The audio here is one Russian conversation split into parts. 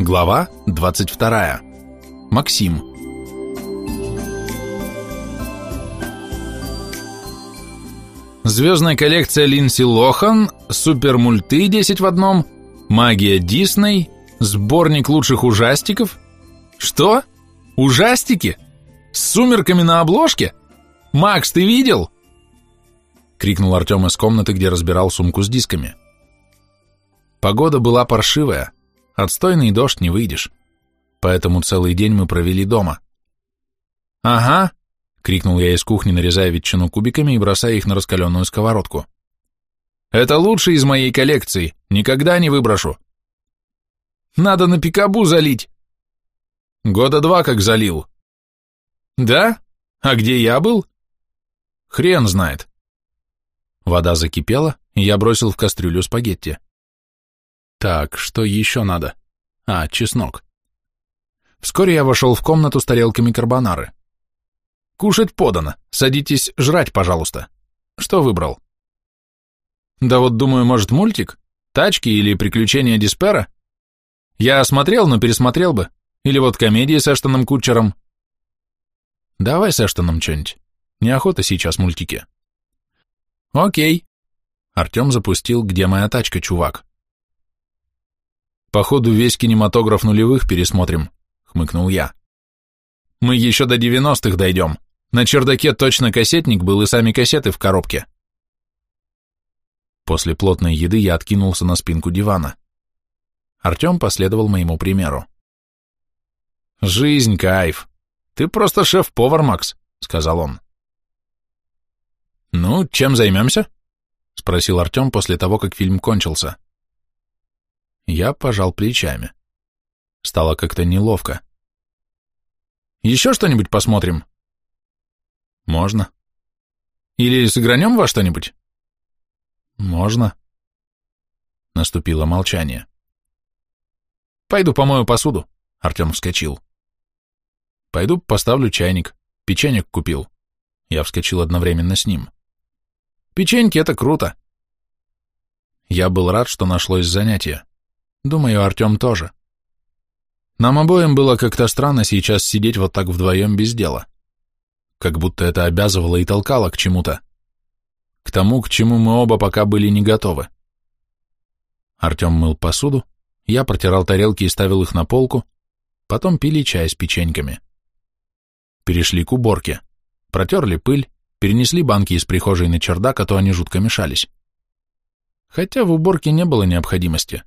Глава 22. Максим. Звездная коллекция Линси Лохан, супермульты 10 в одном, магия Дисней, сборник лучших ужастиков. Что? Ужастики? С сумерками на обложке? Макс, ты видел? Крикнул Артем из комнаты, где разбирал сумку с дисками. Погода была паршивая. Отстойный дождь не выйдешь. Поэтому целый день мы провели дома. «Ага!» — крикнул я из кухни, нарезая ветчину кубиками и бросая их на раскаленную сковородку. «Это лучший из моей коллекции. Никогда не выброшу». «Надо на пикабу залить». «Года два как залил». «Да? А где я был?» «Хрен знает». Вода закипела, и я бросил в кастрюлю спагетти. Так, что еще надо? А, чеснок. Вскоре я вошел в комнату с тарелками карбонары. «Кушать подано. Садитесь жрать, пожалуйста. Что выбрал?» «Да вот, думаю, может, мультик? Тачки или приключения Диспера? Я осмотрел, но пересмотрел бы. Или вот комедии с Эштоном Кутчером?» «Давай с Эштоном что-нибудь. Неохота сейчас мультики». «Окей». Артем запустил «Где моя тачка, чувак?» Походу, весь кинематограф нулевых пересмотрим, хмыкнул я. Мы еще до девяностых дойдем. На чердаке точно кассетник был и сами кассеты в коробке. После плотной еды я откинулся на спинку дивана. Артем последовал моему примеру. «Жизнь, кайф! Ты просто шеф-повар, Макс!» — сказал он. «Ну, чем займемся?» — спросил Артем после того, как фильм кончился. Я пожал плечами. Стало как-то неловко. «Еще что-нибудь посмотрим?» «Можно». «Или сыгранем во что-нибудь?» «Можно». Наступило молчание. «Пойду помою посуду», — Артем вскочил. «Пойду поставлю чайник. Печенек купил». Я вскочил одновременно с ним. «Печеньки — это круто!» Я был рад, что нашлось занятие. Думаю, Артем тоже. Нам обоим было как-то странно сейчас сидеть вот так вдвоем без дела. Как будто это обязывало и толкало к чему-то. К тому, к чему мы оба пока были не готовы. Артем мыл посуду, я протирал тарелки и ставил их на полку, потом пили чай с печеньками. Перешли к уборке, протерли пыль, перенесли банки из прихожей на чердак, а то они жутко мешались. Хотя в уборке не было необходимости.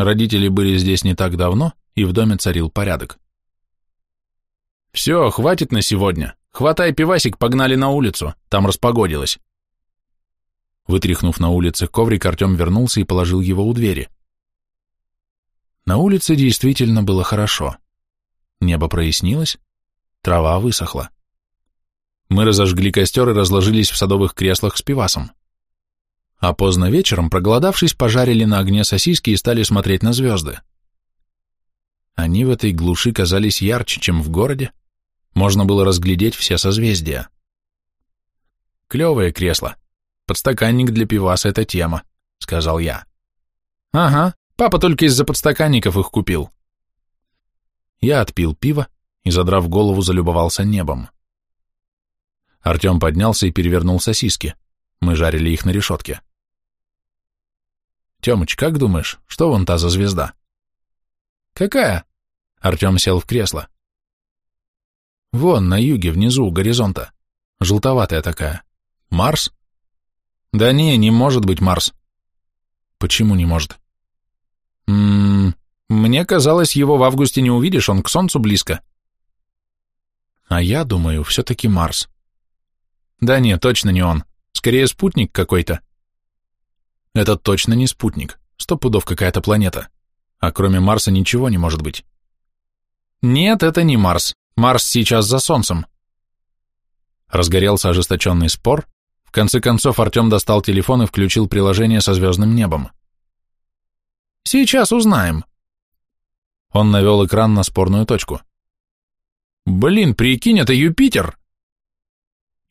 Родители были здесь не так давно, и в доме царил порядок. «Все, хватит на сегодня. Хватай пивасик, погнали на улицу. Там распогодилось». Вытряхнув на улице коврик, Артем вернулся и положил его у двери. На улице действительно было хорошо. Небо прояснилось, трава высохла. Мы разожгли костер и разложились в садовых креслах с пивасом а поздно вечером, проголодавшись, пожарили на огне сосиски и стали смотреть на звезды. Они в этой глуши казались ярче, чем в городе, можно было разглядеть все созвездия. «Клевое кресло. Подстаканник для пивас — это тема», — сказал я. «Ага, папа только из-за подстаканников их купил». Я отпил пиво и, задрав голову, залюбовался небом. Артем поднялся и перевернул сосиски. Мы жарили их на решетке. Темыч, как думаешь, что вон та за звезда? Какая? Артем сел в кресло. Вон, на юге, внизу, у горизонта. Желтоватая такая. Марс? Да не, не может быть Марс. Почему не может? Ммм, мне казалось, его в августе не увидишь, он к солнцу близко. А я думаю, все-таки Марс. Да не, точно не он. Скорее спутник какой-то. Это точно не спутник, сто пудов какая-то планета. А кроме Марса ничего не может быть. Нет, это не Марс. Марс сейчас за Солнцем. Разгорелся ожесточенный спор. В конце концов Артем достал телефон и включил приложение со звездным небом. Сейчас узнаем. Он навел экран на спорную точку. Блин, прикинь, это Юпитер!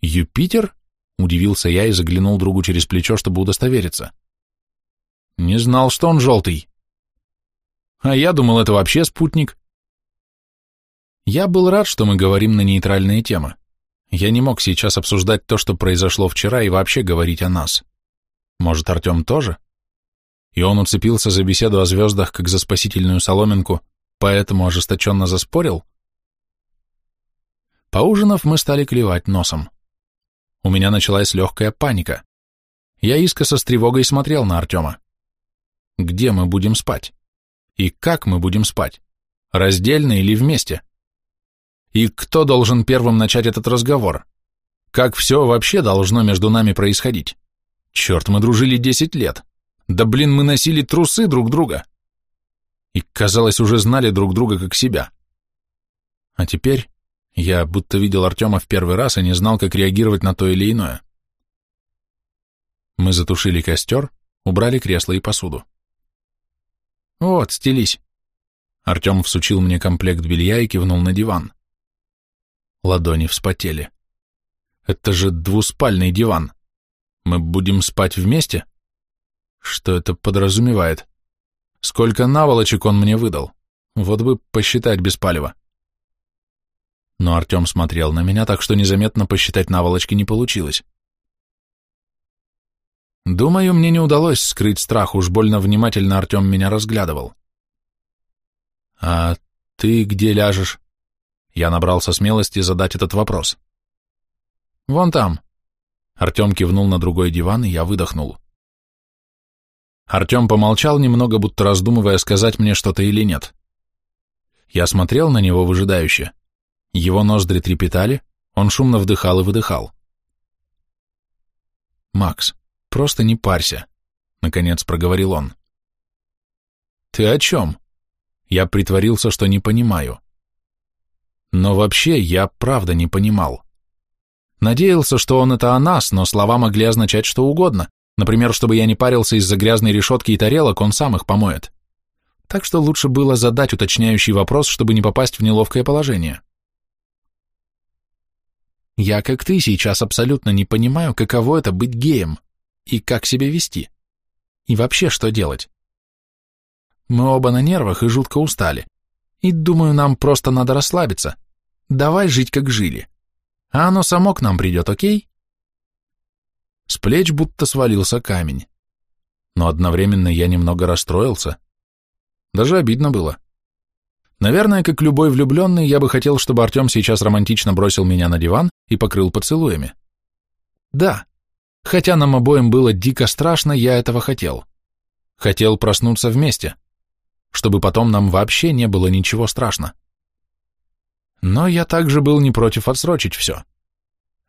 Юпитер? Удивился я и заглянул другу через плечо, чтобы удостовериться. Не знал, что он желтый. А я думал, это вообще спутник. Я был рад, что мы говорим на нейтральные темы. Я не мог сейчас обсуждать то, что произошло вчера, и вообще говорить о нас. Может, Артем тоже? И он уцепился за беседу о звездах, как за спасительную соломинку, поэтому ожесточенно заспорил? Поужинав, мы стали клевать носом. У меня началась легкая паника. Я искоса с тревогой смотрел на Артема где мы будем спать и как мы будем спать, раздельно или вместе. И кто должен первым начать этот разговор? Как все вообще должно между нами происходить? Черт, мы дружили 10 лет. Да блин, мы носили трусы друг друга. И, казалось, уже знали друг друга как себя. А теперь я будто видел Артема в первый раз и не знал, как реагировать на то или иное. Мы затушили костер, убрали кресло и посуду. «Вот, стелись». Артем всучил мне комплект белья и кивнул на диван. Ладони вспотели. «Это же двуспальный диван. Мы будем спать вместе?» «Что это подразумевает? Сколько наволочек он мне выдал? Вот бы посчитать без палева». Но Артем смотрел на меня, так что незаметно посчитать наволочки не получилось. Думаю, мне не удалось скрыть страх, уж больно внимательно Артем меня разглядывал. «А ты где ляжешь?» Я набрался смелости задать этот вопрос. «Вон там». Артем кивнул на другой диван, и я выдохнул. Артем помолчал немного, будто раздумывая, сказать мне что-то или нет. Я смотрел на него выжидающе. Его ноздри трепетали, он шумно вдыхал и выдыхал. «Макс», Просто не парься, наконец проговорил он. Ты о чем? Я притворился, что не понимаю. Но вообще я правда не понимал. Надеялся, что он это о нас, но слова могли означать что угодно. Например, чтобы я не парился из-за грязной решетки и тарелок, он сам их помоет. Так что лучше было задать уточняющий вопрос, чтобы не попасть в неловкое положение. Я, как ты, сейчас абсолютно не понимаю, каково это быть геем и как себя вести? И вообще, что делать? Мы оба на нервах и жутко устали. И думаю, нам просто надо расслабиться. Давай жить, как жили. А оно само к нам придет, окей? С плеч будто свалился камень. Но одновременно я немного расстроился. Даже обидно было. Наверное, как любой влюбленный, я бы хотел, чтобы Артем сейчас романтично бросил меня на диван и покрыл поцелуями. Да, Хотя нам обоим было дико страшно, я этого хотел. Хотел проснуться вместе, чтобы потом нам вообще не было ничего страшно. Но я также был не против отсрочить все.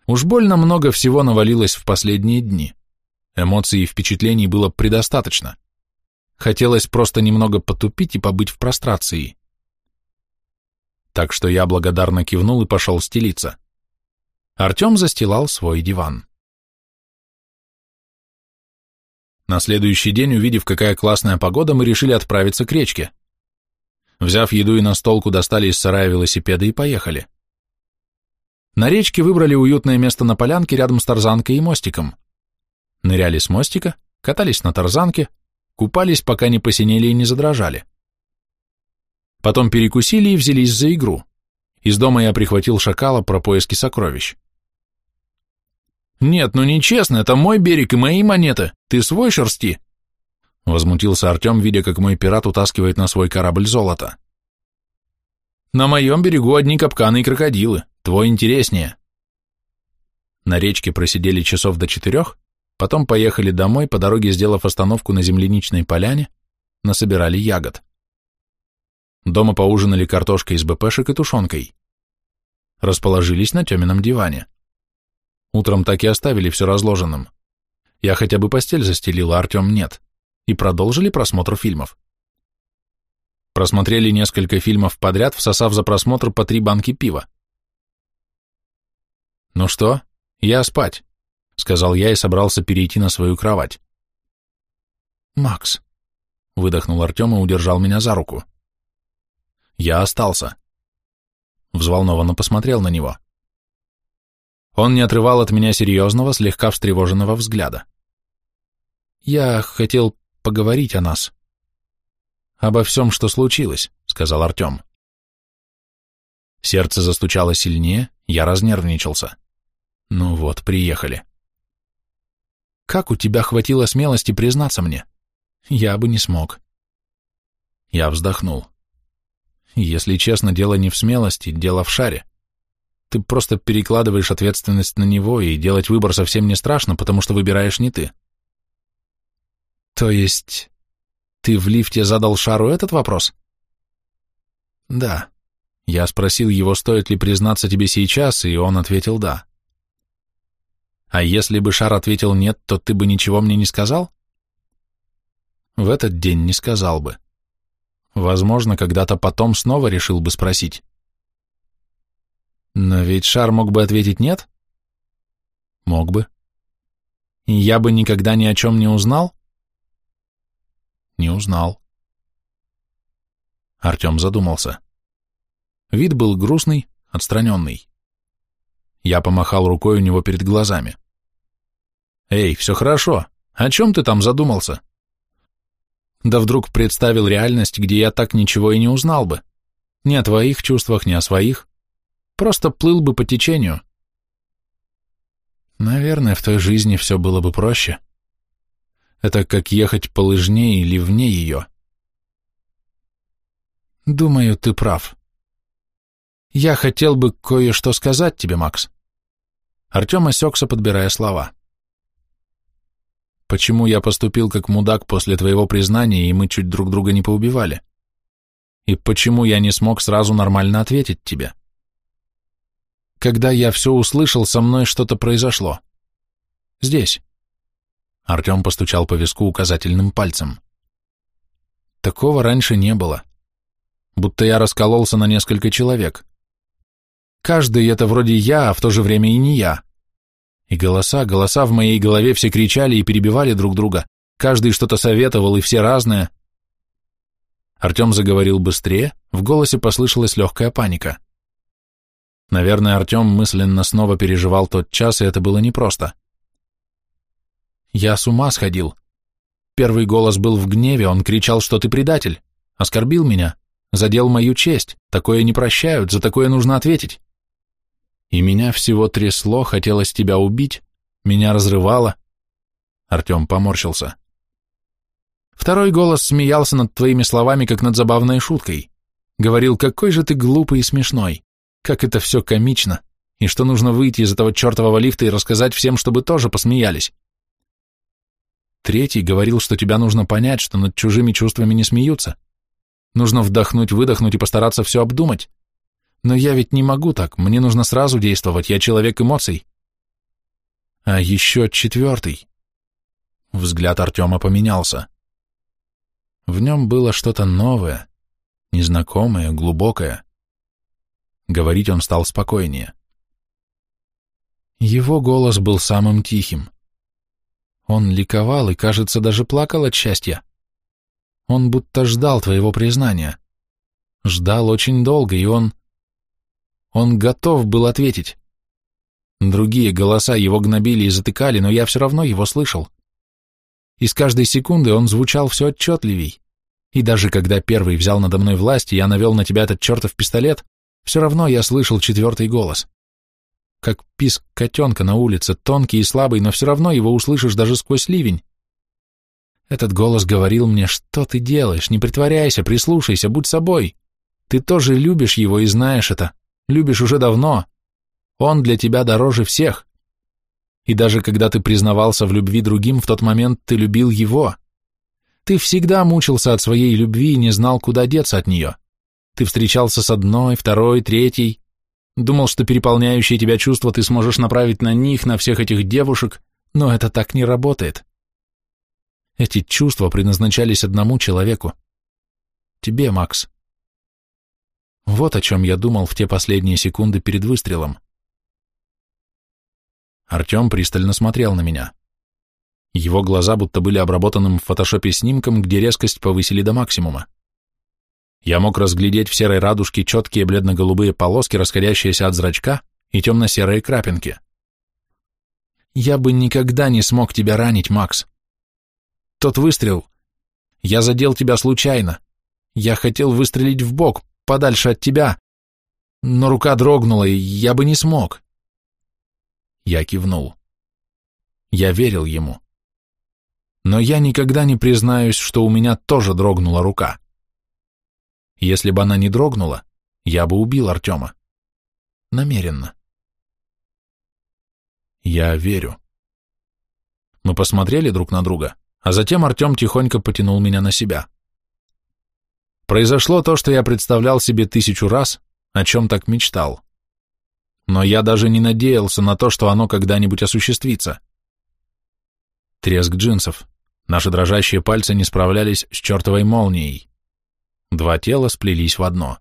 Уж больно много всего навалилось в последние дни. Эмоций и впечатлений было предостаточно. Хотелось просто немного потупить и побыть в прострации. Так что я благодарно кивнул и пошел стелиться. Артем застилал свой диван. На следующий день, увидев, какая классная погода, мы решили отправиться к речке. Взяв еду и на стол,ку достали из сарая велосипеды и поехали. На речке выбрали уютное место на полянке рядом с тарзанкой и мостиком. Ныряли с мостика, катались на тарзанке, купались, пока не посинели и не задрожали. Потом перекусили и взялись за игру. Из дома я прихватил шакала про поиски сокровищ. «Нет, ну нечестно, это мой берег и мои монеты, ты свой шерсти!» Возмутился Артем, видя, как мой пират утаскивает на свой корабль золото. «На моем берегу одни капканы и крокодилы, твой интереснее!» На речке просидели часов до четырех, потом поехали домой, по дороге сделав остановку на земляничной поляне, насобирали ягод. Дома поужинали картошкой из БПшек и тушенкой. Расположились на Темином диване. Утром так и оставили все разложенным. Я хотя бы постель застелила, Артем нет. И продолжили просмотр фильмов. Просмотрели несколько фильмов подряд, всосав за просмотр по три банки пива. «Ну что, я спать», — сказал я и собрался перейти на свою кровать. «Макс», — выдохнул Артем и удержал меня за руку. Я остался. Взволнованно посмотрел на него. «Макс». Он не отрывал от меня серьезного, слегка встревоженного взгляда. «Я хотел поговорить о нас». «Обо всем, что случилось», — сказал Артем. Сердце застучало сильнее, я разнервничался. «Ну вот, приехали». «Как у тебя хватило смелости признаться мне? Я бы не смог». Я вздохнул. «Если честно, дело не в смелости, дело в шаре. Ты просто перекладываешь ответственность на него, и делать выбор совсем не страшно, потому что выбираешь не ты. То есть ты в лифте задал Шару этот вопрос? Да. Я спросил его, стоит ли признаться тебе сейчас, и он ответил «да». А если бы Шар ответил «нет», то ты бы ничего мне не сказал? В этот день не сказал бы. Возможно, когда-то потом снова решил бы спросить. Но ведь Шар мог бы ответить «нет»? Мог бы. И я бы никогда ни о чем не узнал? Не узнал. Артем задумался. Вид был грустный, отстраненный. Я помахал рукой у него перед глазами. «Эй, все хорошо. О чем ты там задумался?» Да вдруг представил реальность, где я так ничего и не узнал бы. Ни о твоих чувствах, ни о своих просто плыл бы по течению. Наверное, в той жизни все было бы проще. Это как ехать по лыжне или вне ее. Думаю, ты прав. Я хотел бы кое-что сказать тебе, Макс. Артем осекся, подбирая слова. Почему я поступил как мудак после твоего признания, и мы чуть друг друга не поубивали? И почему я не смог сразу нормально ответить тебе? — когда я все услышал, со мной что-то произошло. Здесь. Артем постучал по виску указательным пальцем. Такого раньше не было. Будто я раскололся на несколько человек. Каждый это вроде я, а в то же время и не я. И голоса, голоса в моей голове все кричали и перебивали друг друга. Каждый что-то советовал, и все разное. Артем заговорил быстрее, в голосе послышалась легкая паника. — Наверное, Артем мысленно снова переживал тот час, и это было непросто. «Я с ума сходил. Первый голос был в гневе, он кричал, что ты предатель, оскорбил меня, задел мою честь, такое не прощают, за такое нужно ответить. И меня всего трясло, хотелось тебя убить, меня разрывало». Артем поморщился. Второй голос смеялся над твоими словами, как над забавной шуткой. Говорил, какой же ты глупый и смешной. Как это все комично, и что нужно выйти из этого чертового лифта и рассказать всем, чтобы тоже посмеялись. Третий говорил, что тебя нужно понять, что над чужими чувствами не смеются. Нужно вдохнуть, выдохнуть и постараться все обдумать. Но я ведь не могу так, мне нужно сразу действовать, я человек эмоций. А еще четвертый. Взгляд Артема поменялся. В нем было что-то новое, незнакомое, глубокое. Говорить он стал спокойнее. Его голос был самым тихим. Он ликовал и, кажется, даже плакал от счастья. Он будто ждал твоего признания. Ждал очень долго, и он... Он готов был ответить. Другие голоса его гнобили и затыкали, но я все равно его слышал. И с каждой секунды он звучал все отчетливей. И даже когда первый взял надо мной власть, и я навел на тебя этот чертов пистолет, все равно я слышал четвертый голос. Как писк котенка на улице, тонкий и слабый, но все равно его услышишь даже сквозь ливень. Этот голос говорил мне, что ты делаешь, не притворяйся, прислушайся, будь собой. Ты тоже любишь его и знаешь это, любишь уже давно. Он для тебя дороже всех. И даже когда ты признавался в любви другим, в тот момент ты любил его. Ты всегда мучился от своей любви и не знал, куда деться от нее. — ты встречался с одной, второй, третьей. Думал, что переполняющие тебя чувства ты сможешь направить на них, на всех этих девушек, но это так не работает. Эти чувства предназначались одному человеку. Тебе, Макс. Вот о чем я думал в те последние секунды перед выстрелом. Артем пристально смотрел на меня. Его глаза будто были обработанным в фотошопе снимком, где резкость повысили до максимума я мог разглядеть в серой радужке четкие бледно-голубые полоски, расходящиеся от зрачка, и темно-серые крапинки. Я бы никогда не смог тебя ранить, Макс. Тот выстрел. Я задел тебя случайно. Я хотел выстрелить в бок, подальше от тебя. Но рука дрогнула, и я бы не смог. Я кивнул. Я верил ему. Но я никогда не признаюсь, что у меня тоже дрогнула рука. — если бы она не дрогнула, я бы убил Артема. Намеренно. Я верю. Мы посмотрели друг на друга, а затем Артем тихонько потянул меня на себя. Произошло то, что я представлял себе тысячу раз, о чем так мечтал. Но я даже не надеялся на то, что оно когда-нибудь осуществится. Треск джинсов. Наши дрожащие пальцы не справлялись с чертовой молнией. Два тела сплелись в одно.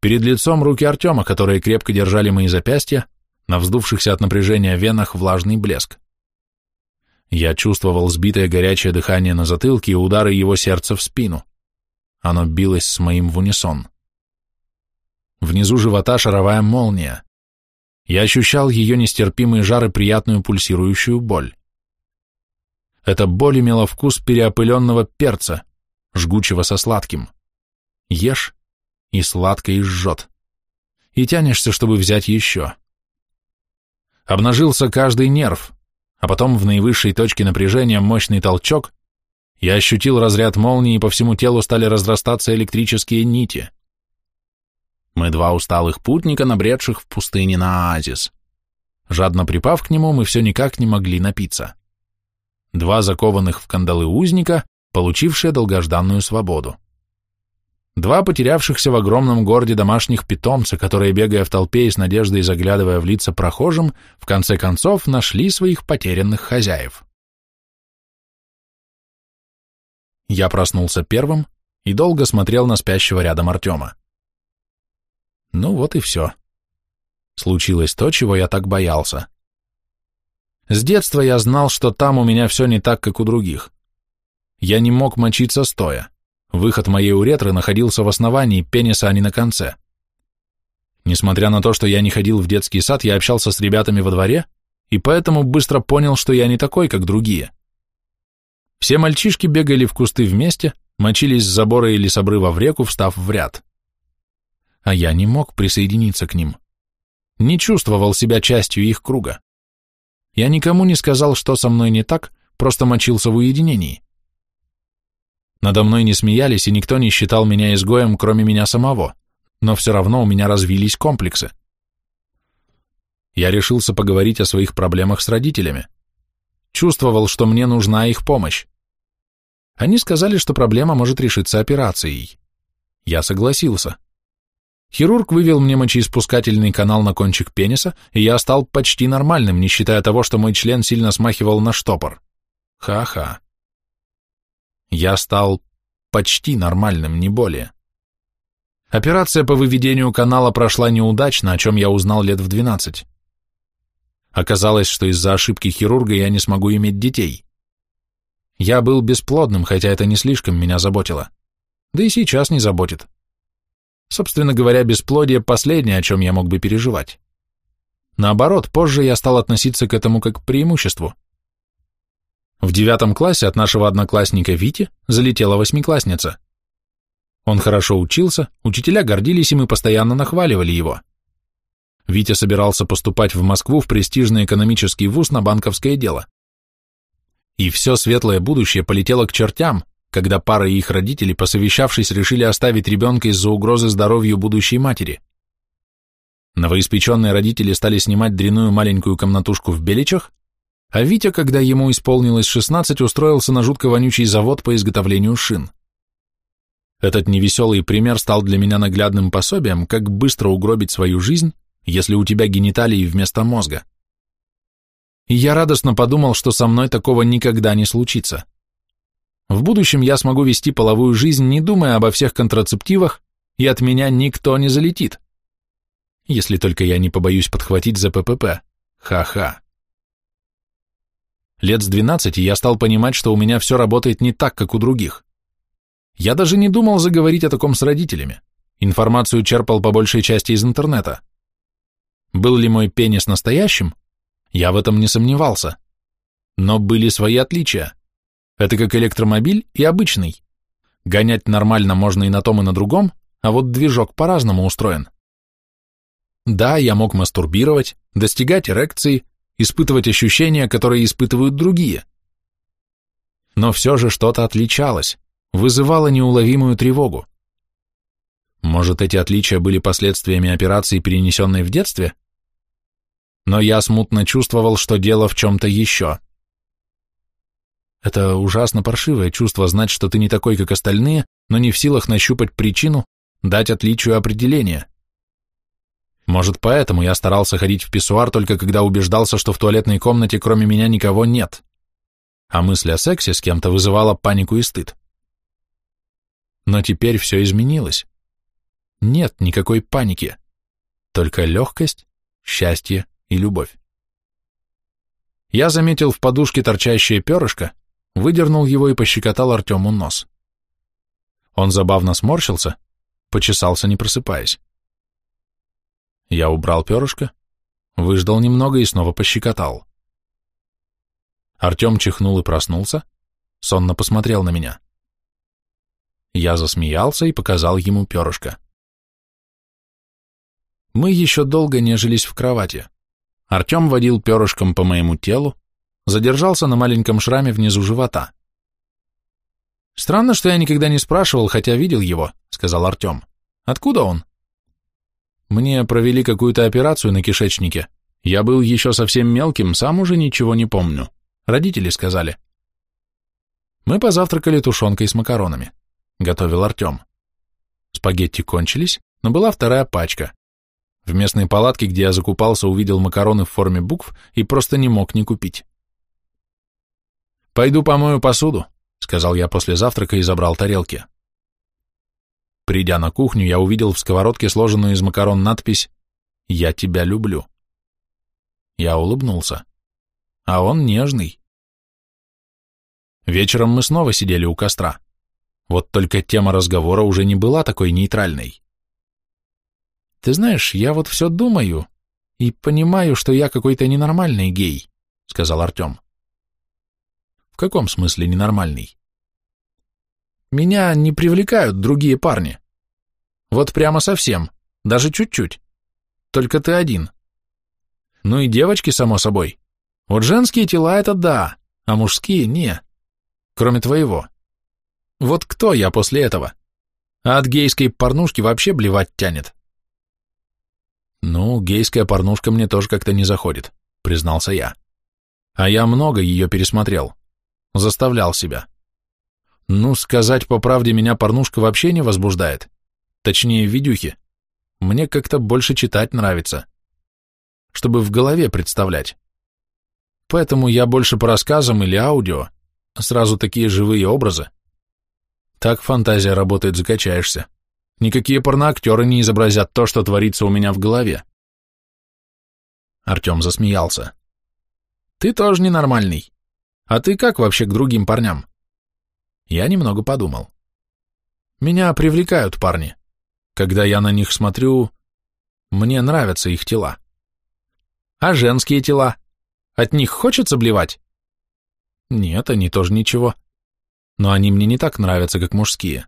Перед лицом руки Артема, которые крепко держали мои запястья, на вздувшихся от напряжения венах влажный блеск. Я чувствовал сбитое горячее дыхание на затылке и удары его сердца в спину. Оно билось с моим в унисон. Внизу живота шаровая молния. Я ощущал ее нестерпимые жары приятную пульсирующую боль. Эта боль имела вкус переопыленного перца, жгучего со сладким. Ешь, и сладко и жжет. И тянешься, чтобы взять еще. Обнажился каждый нерв, а потом в наивысшей точке напряжения мощный толчок, я ощутил разряд молнии, и по всему телу стали разрастаться электрические нити. Мы два усталых путника, набредших в пустыне на оазис. Жадно припав к нему, мы все никак не могли напиться. Два закованных в кандалы узника Получившая долгожданную свободу. Два потерявшихся в огромном городе домашних питомца, которые, бегая в толпе и с надеждой заглядывая в лица прохожим, в конце концов нашли своих потерянных хозяев. Я проснулся первым и долго смотрел на спящего рядом Артема. Ну вот и все. Случилось то, чего я так боялся. С детства я знал, что там у меня все не так, как у других. Я не мог мочиться стоя. Выход моей уретры находился в основании, пениса, а не на конце. Несмотря на то, что я не ходил в детский сад, я общался с ребятами во дворе, и поэтому быстро понял, что я не такой, как другие. Все мальчишки бегали в кусты вместе, мочились с забора или с обрыва в реку, встав в ряд. А я не мог присоединиться к ним. Не чувствовал себя частью их круга. Я никому не сказал, что со мной не так, просто мочился в уединении. Надо мной не смеялись, и никто не считал меня изгоем, кроме меня самого, но все равно у меня развились комплексы. Я решился поговорить о своих проблемах с родителями. Чувствовал, что мне нужна их помощь. Они сказали, что проблема может решиться операцией. Я согласился. Хирург вывел мне мочеиспускательный канал на кончик пениса, и я стал почти нормальным, не считая того, что мой член сильно смахивал на штопор. Ха-ха. Я стал почти нормальным, не более. Операция по выведению канала прошла неудачно, о чем я узнал лет в 12. Оказалось, что из-за ошибки хирурга я не смогу иметь детей. Я был бесплодным, хотя это не слишком меня заботило. Да и сейчас не заботит. Собственно говоря, бесплодие – последнее, о чем я мог бы переживать. Наоборот, позже я стал относиться к этому как к преимуществу. В девятом классе от нашего одноклассника Вити залетела восьмиклассница. Он хорошо учился, учителя гордились им и постоянно нахваливали его. Витя собирался поступать в Москву в престижный экономический вуз на банковское дело. И все светлое будущее полетело к чертям, когда пара и их родители, посовещавшись, решили оставить ребенка из-за угрозы здоровью будущей матери. Новоиспеченные родители стали снимать дряную маленькую комнатушку в Беличах, а Витя, когда ему исполнилось 16, устроился на жутко вонючий завод по изготовлению шин. Этот невеселый пример стал для меня наглядным пособием, как быстро угробить свою жизнь, если у тебя гениталии вместо мозга. И я радостно подумал, что со мной такого никогда не случится. В будущем я смогу вести половую жизнь, не думая обо всех контрацептивах, и от меня никто не залетит. Если только я не побоюсь подхватить за ППП. Ха-ха. Лет с 12 я стал понимать, что у меня все работает не так, как у других. Я даже не думал заговорить о таком с родителями. Информацию черпал по большей части из интернета. Был ли мой пенис настоящим? Я в этом не сомневался. Но были свои отличия. Это как электромобиль и обычный. Гонять нормально можно и на том, и на другом, а вот движок по-разному устроен. Да, я мог мастурбировать, достигать эрекции, испытывать ощущения, которые испытывают другие. Но все же что-то отличалось, вызывало неуловимую тревогу. Может, эти отличия были последствиями операции, перенесенной в детстве? Но я смутно чувствовал, что дело в чем-то еще. Это ужасно паршивое чувство знать, что ты не такой, как остальные, но не в силах нащупать причину, дать отличию определения. Может, поэтому я старался ходить в писсуар только когда убеждался, что в туалетной комнате кроме меня никого нет. А мысль о сексе с кем-то вызывала панику и стыд. Но теперь все изменилось. Нет никакой паники, только легкость, счастье и любовь. Я заметил в подушке торчащее перышко, выдернул его и пощекотал Артему нос. Он забавно сморщился, почесался, не просыпаясь. Я убрал перышко, выждал немного и снова пощекотал. Артем чихнул и проснулся, сонно посмотрел на меня. Я засмеялся и показал ему перышко. Мы еще долго нежились в кровати. Артем водил перышком по моему телу, задержался на маленьком шраме внизу живота. «Странно, что я никогда не спрашивал, хотя видел его», — сказал Артем. «Откуда он?» Мне провели какую-то операцию на кишечнике. Я был еще совсем мелким, сам уже ничего не помню. Родители сказали. Мы позавтракали тушенкой с макаронами. Готовил Артем. Спагетти кончились, но была вторая пачка. В местной палатке, где я закупался, увидел макароны в форме букв и просто не мог не купить. «Пойду помою посуду», — сказал я после завтрака и забрал тарелки. Придя на кухню, я увидел в сковородке сложенную из макарон надпись «Я тебя люблю». Я улыбнулся. А он нежный. Вечером мы снова сидели у костра. Вот только тема разговора уже не была такой нейтральной. «Ты знаешь, я вот все думаю и понимаю, что я какой-то ненормальный гей», — сказал Артем. «В каком смысле ненормальный?» Меня не привлекают другие парни. Вот прямо совсем, даже чуть-чуть. Только ты один. Ну и девочки, само собой. Вот женские тела — это да, а мужские — не. Кроме твоего. Вот кто я после этого? А от гейской порнушки вообще блевать тянет. Ну, гейская порнушка мне тоже как-то не заходит, признался я. А я много ее пересмотрел. Заставлял себя. Ну, сказать по правде, меня порнушка вообще не возбуждает. Точнее, видюхи. Мне как-то больше читать нравится. Чтобы в голове представлять. Поэтому я больше по рассказам или аудио. Сразу такие живые образы. Так фантазия работает, закачаешься. Никакие порноактеры не изобразят то, что творится у меня в голове. Артем засмеялся. «Ты тоже ненормальный. А ты как вообще к другим парням? Я немного подумал. Меня привлекают парни. Когда я на них смотрю, мне нравятся их тела. А женские тела? От них хочется блевать? Нет, они тоже ничего. Но они мне не так нравятся, как мужские.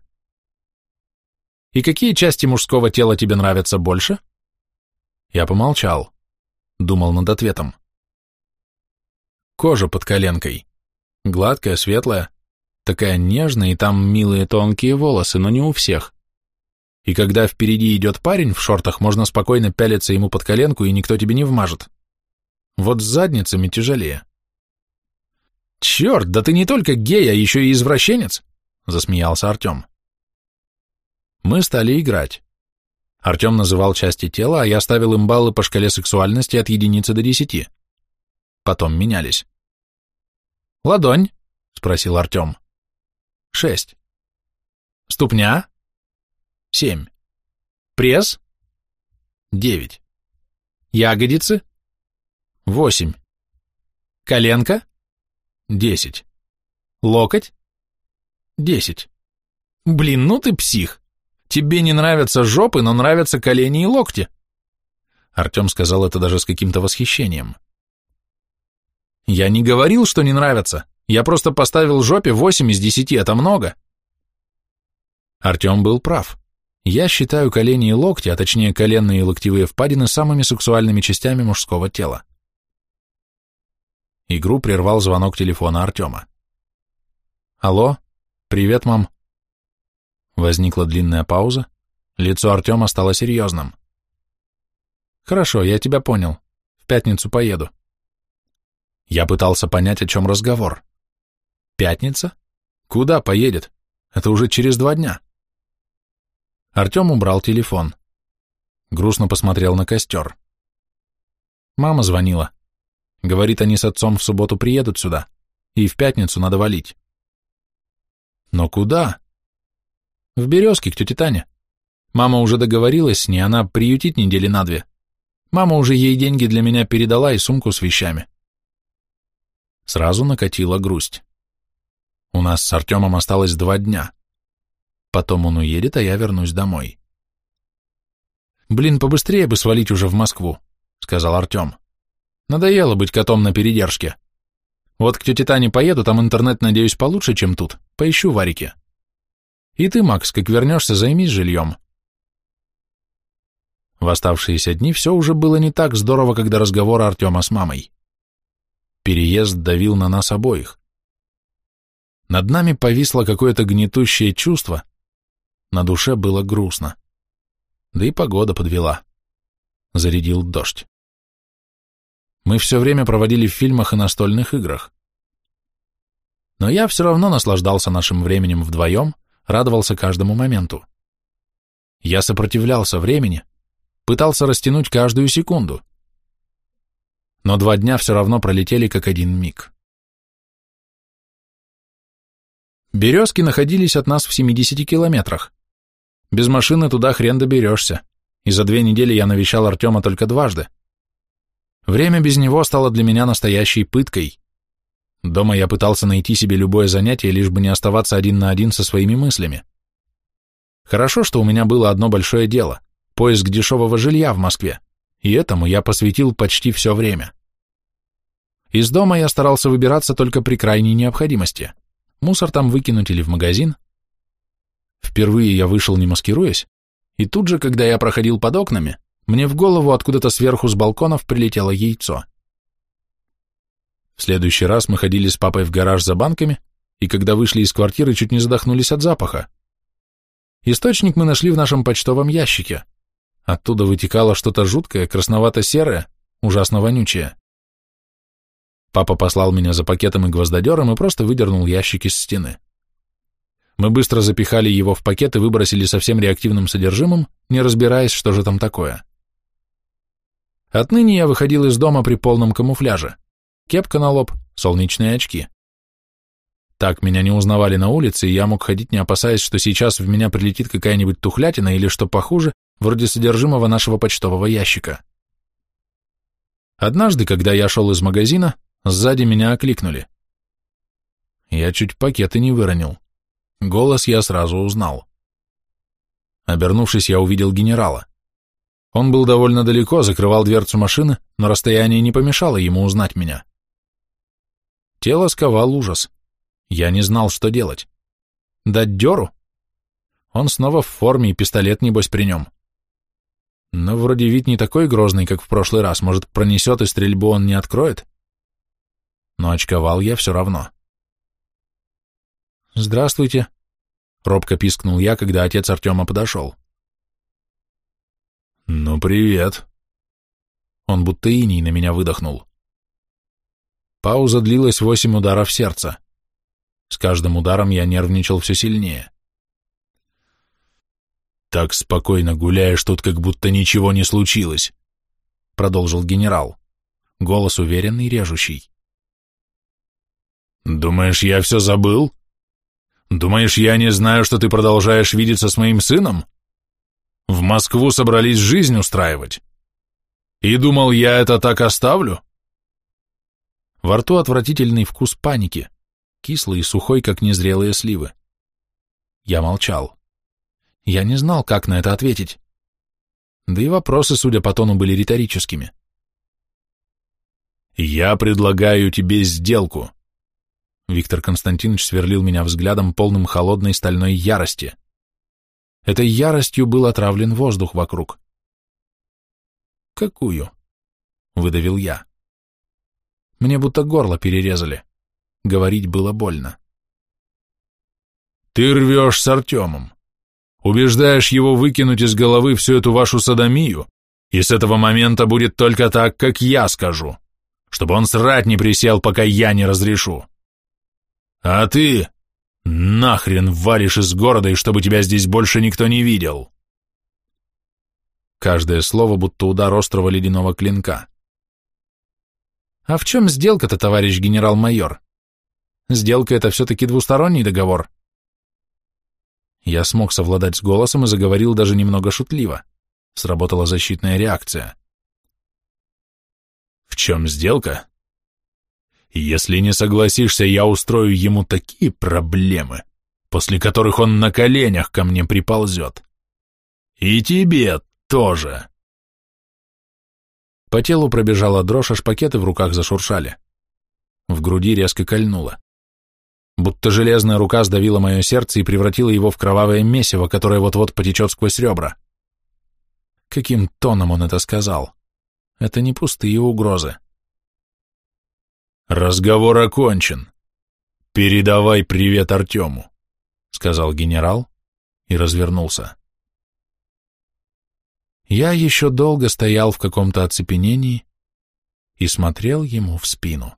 И какие части мужского тела тебе нравятся больше? Я помолчал, думал над ответом. Кожа под коленкой. Гладкая, светлая, такая нежная, и там милые тонкие волосы, но не у всех. И когда впереди идет парень в шортах, можно спокойно пялиться ему под коленку, и никто тебе не вмажет. Вот с задницами тяжелее. «Черт, да ты не только гей, а еще и извращенец!» — засмеялся Артем. Мы стали играть. Артем называл части тела, а я ставил им баллы по шкале сексуальности от единицы до десяти. Потом менялись. «Ладонь?» — спросил Артем. Шесть. Ступня? Семь. Пресс? Девять. Ягодицы? Восемь. Коленка? 10. Локоть? 10. Блин, ну ты псих. Тебе не нравятся жопы, но нравятся колени и локти. Артем сказал это даже с каким-то восхищением. Я не говорил, что не нравятся. Я просто поставил жопе 8 из 10, это много. Артем был прав. Я считаю колени и локти, а точнее коленные и локтевые впадины самыми сексуальными частями мужского тела. Игру прервал звонок телефона Артема. «Алло? Привет, мам». Возникла длинная пауза. Лицо Артема стало серьезным. «Хорошо, я тебя понял. В пятницу поеду». Я пытался понять, о чем разговор. Пятница? Куда поедет? Это уже через два дня. Артем убрал телефон. Грустно посмотрел на костер. Мама звонила. Говорит, они с отцом в субботу приедут сюда, и в пятницу надо валить. Но куда? В Березке, к тете Тане. Мама уже договорилась с ней, она приютит недели на две. Мама уже ей деньги для меня передала и сумку с вещами. Сразу накатила грусть. У нас с Артемом осталось два дня. Потом он уедет, а я вернусь домой. «Блин, побыстрее бы свалить уже в Москву», — сказал Артем. «Надоело быть котом на передержке. Вот к тете Тане поеду, там интернет, надеюсь, получше, чем тут. Поищу варики. И ты, Макс, как вернешься, займись жильем». В оставшиеся дни все уже было не так здорово, как до разговора Артема с мамой. Переезд давил на нас обоих. Над нами повисло какое-то гнетущее чувство. На душе было грустно. Да и погода подвела. Зарядил дождь. Мы все время проводили в фильмах и настольных играх. Но я все равно наслаждался нашим временем вдвоем, радовался каждому моменту. Я сопротивлялся времени, пытался растянуть каждую секунду. Но два дня все равно пролетели как один миг. Березки находились от нас в 70 километрах. Без машины туда хрен доберешься, и за две недели я навещал Артема только дважды. Время без него стало для меня настоящей пыткой. Дома я пытался найти себе любое занятие, лишь бы не оставаться один на один со своими мыслями. Хорошо, что у меня было одно большое дело – поиск дешевого жилья в Москве, и этому я посвятил почти все время. Из дома я старался выбираться только при крайней необходимости – Мусор там выкинуть или в магазин? Впервые я вышел, не маскируясь, и тут же, когда я проходил под окнами, мне в голову откуда-то сверху с балконов прилетело яйцо. В следующий раз мы ходили с папой в гараж за банками, и когда вышли из квартиры, чуть не задохнулись от запаха. Источник мы нашли в нашем почтовом ящике. Оттуда вытекало что-то жуткое, красновато-серое, ужасно вонючее. Папа послал меня за пакетом и гвоздодером и просто выдернул ящик из стены. Мы быстро запихали его в пакет и выбросили со всем реактивным содержимым, не разбираясь, что же там такое. Отныне я выходил из дома при полном камуфляже. Кепка на лоб, солнечные очки. Так меня не узнавали на улице, и я мог ходить, не опасаясь, что сейчас в меня прилетит какая-нибудь тухлятина или что похуже, вроде содержимого нашего почтового ящика. Однажды, когда я шел из магазина, Сзади меня окликнули. Я чуть пакеты не выронил. Голос я сразу узнал. Обернувшись, я увидел генерала. Он был довольно далеко, закрывал дверцу машины, но расстояние не помешало ему узнать меня. Тело сковал ужас. Я не знал, что делать. Дать дёру? Он снова в форме, и пистолет, небось, при нем. Но вроде вид не такой грозный, как в прошлый раз. Может, пронесет и стрельбу он не откроет? но очковал я все равно. «Здравствуйте», — робко пискнул я, когда отец Артема подошел. «Ну, привет». Он будто иней на меня выдохнул. Пауза длилась восемь ударов сердца. С каждым ударом я нервничал все сильнее. «Так спокойно гуляешь тут, как будто ничего не случилось», — продолжил генерал. Голос уверенный, режущий. «Думаешь, я все забыл? Думаешь, я не знаю, что ты продолжаешь видеться с моим сыном? В Москву собрались жизнь устраивать. И думал, я это так оставлю?» Во рту отвратительный вкус паники, кислый и сухой, как незрелые сливы. Я молчал. Я не знал, как на это ответить. Да и вопросы, судя по тону, были риторическими. «Я предлагаю тебе сделку», Виктор Константинович сверлил меня взглядом, полным холодной стальной ярости. Этой яростью был отравлен воздух вокруг. «Какую?» — выдавил я. Мне будто горло перерезали. Говорить было больно. «Ты рвешь с Артемом. Убеждаешь его выкинуть из головы всю эту вашу садомию, и с этого момента будет только так, как я скажу, чтобы он срать не присел, пока я не разрешу». А ты нахрен валишь из города, и чтобы тебя здесь больше никто не видел. Каждое слово будто удар острого ледяного клинка. А в чем сделка-то, товарищ генерал-майор? Сделка — это все-таки двусторонний договор. Я смог совладать с голосом и заговорил даже немного шутливо. Сработала защитная реакция. В чем сделка? Если не согласишься, я устрою ему такие проблемы, после которых он на коленях ко мне приползет. И тебе тоже. По телу пробежала дрожь, аж пакеты в руках зашуршали. В груди резко кольнуло. Будто железная рука сдавила мое сердце и превратила его в кровавое месиво, которое вот-вот потечет сквозь ребра. Каким тоном он это сказал? Это не пустые угрозы. «Разговор окончен. Передавай привет Артему», — сказал генерал и развернулся. Я еще долго стоял в каком-то оцепенении и смотрел ему в спину.